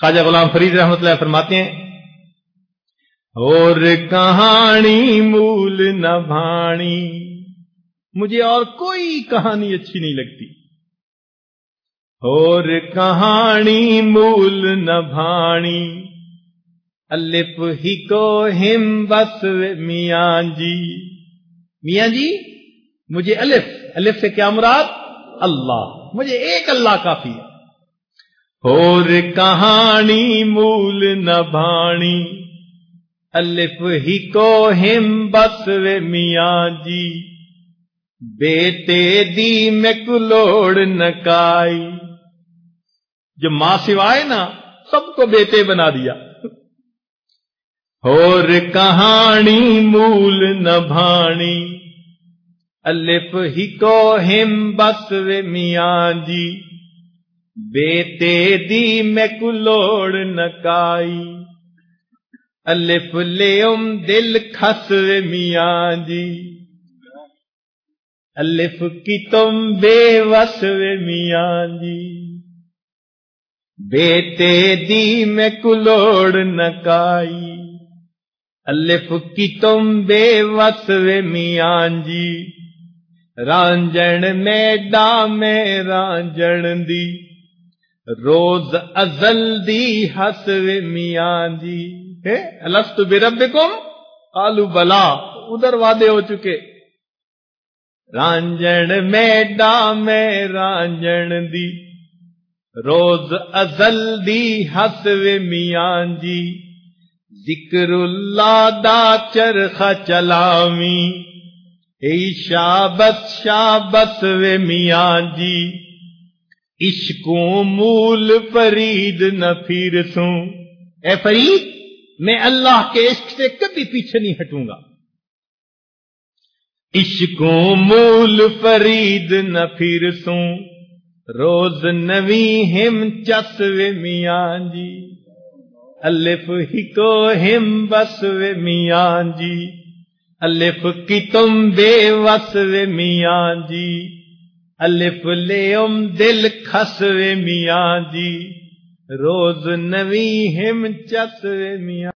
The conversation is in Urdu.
خواجہ غلام فرید رحمت اللہ فرماتے ہیں، اور کہانی مول نہ بھانی، مجھے اور کوئی کہانی اچھی نہیں لگتی۔ اور کہانی مول نہ بھانی، الف ہی کو ہم بس میاں جی۔ میاں جی مجھے الف الف سے کیا مراد؟ اللہ۔ مجھے ایک اللہ کافی ہے۔ اور کہانی مول نہ بھانی الف ہی کو ہم بس میاں جی بیٹے دی میں کلوڑ نکائی جو ماں سوائے نا سب کو بیٹے بنا دیا اور کہانی مول نہ بھانی الف ہی کو ہم بس وے میاں جی بیٹے دی میں کلوڑ نکائی الف لیم دل کھس میاں جی۔ الف کی تم بے وس میاں جی۔ بیٹے دی میں کلوڑ نکائی الف کی تم بے وس میاں جی۔ رانجن میں میں رانجن دی۔ روز ازل دی ہس وے میاں جی۔ الفت بے رب آلو بلا۔ ادھر وعدے ہو چکے۔ رانجن میں میں رانجن دی۔ روز ازل دی ہس وے میاں جی۔ ذکر اللہ دا چرخ چلامی۔ اے شابت شابت وے میاں جی۔ عشقوں مول فرید نہ پھر سوں۔ اے فرید میں اللہ کے عشق سے کبھی پیچھے نہیں ہٹوں گا۔ عشقوں مول فرید نہ پھر سوں۔ روز نوی ہم چس وے میاں جی۔ الف ہی کو ہم بس وے میاں جی۔ الف کی تم بے وس وے میاں جی۔ الف لے دل کھس وے میاں جی روز نوی ہم چسوے میاں